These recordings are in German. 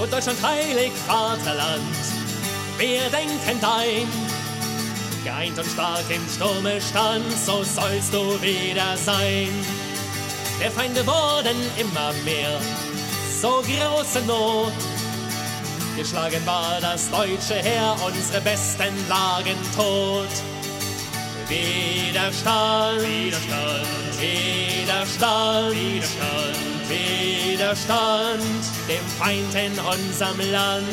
und Deutschland heilig Vaterland. Wir denken dein, geeint und stark im Sturme stand, so sollst du wieder sein. Der Feinde wurden immer mehr, so große Not. Geschlagen war das deutsche Heer, unsere Besten lagen tot. Widerstand, Widerstand, Widerstand, Widerstand, Widerstand, dem Feind in unserem Land.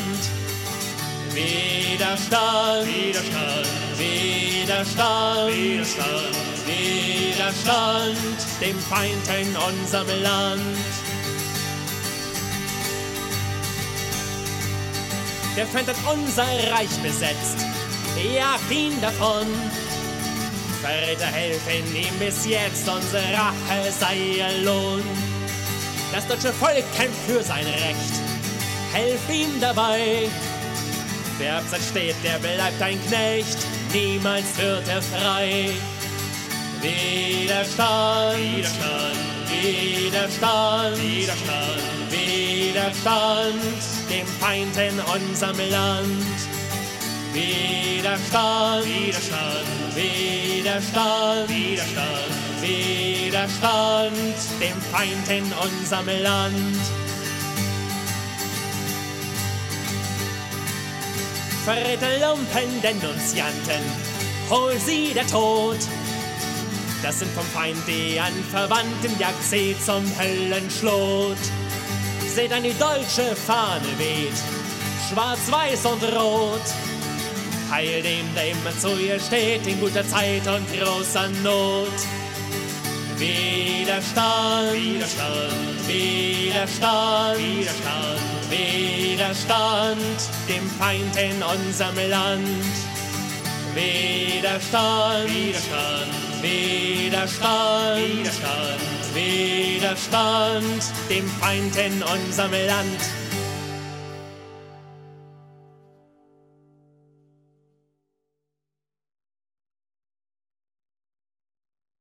Widerstand, Widerstand, Widerstand, Widerstand, Widerstand, dem Feind in unserem Land. Der Feind hat unser Reich besetzt, jagt ihn davon. Verräter helfen ihm bis jetzt, unsere Rache sei ihr Lohn. Das deutsche Volk kämpft für sein Recht, helf ihm dabei. Wer abseits steht, der bleibt ein Knecht, niemals wird er frei. Widerstand, Widerstand, Widerstand, Widerstand, Widerstand, dem Feind in unserem Land. Widerstand, Widerstand, Widerstand, Widerstand, Widerstand, dem Feind in unserem Land. Verräterlumpen, Denunzianten, hol sie der Tod. Das sind vom Feind die Anverwandten, jagt sie zum Höllenschlot. Seht an die deutsche Fahne weht, schwarz, weiß und rot. Heil dem, der immer zu ihr steht, in guter Zeit und großer Not. Widerstand, Widerstand, Widerstand, Widerstand, Widerstand, dem Feind in unserem Land. Widerstand, Widerstand, Widerstand, Widerstand, Widerstand, dem Feind in unserem Land.